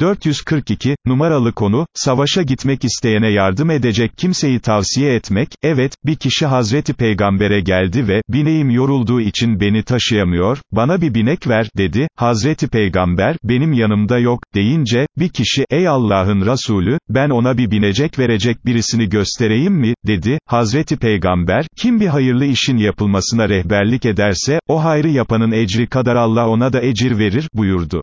442, numaralı konu, savaşa gitmek isteyene yardım edecek kimseyi tavsiye etmek, evet, bir kişi Hazreti Peygamber'e geldi ve, bineğim yorulduğu için beni taşıyamıyor, bana bir binek ver, dedi, Hazreti Peygamber, benim yanımda yok, deyince, bir kişi, ey Allah'ın Resulü, ben ona bir binecek verecek birisini göstereyim mi, dedi, Hazreti Peygamber, kim bir hayırlı işin yapılmasına rehberlik ederse, o hayrı yapanın ecri kadar Allah ona da ecir verir, buyurdu.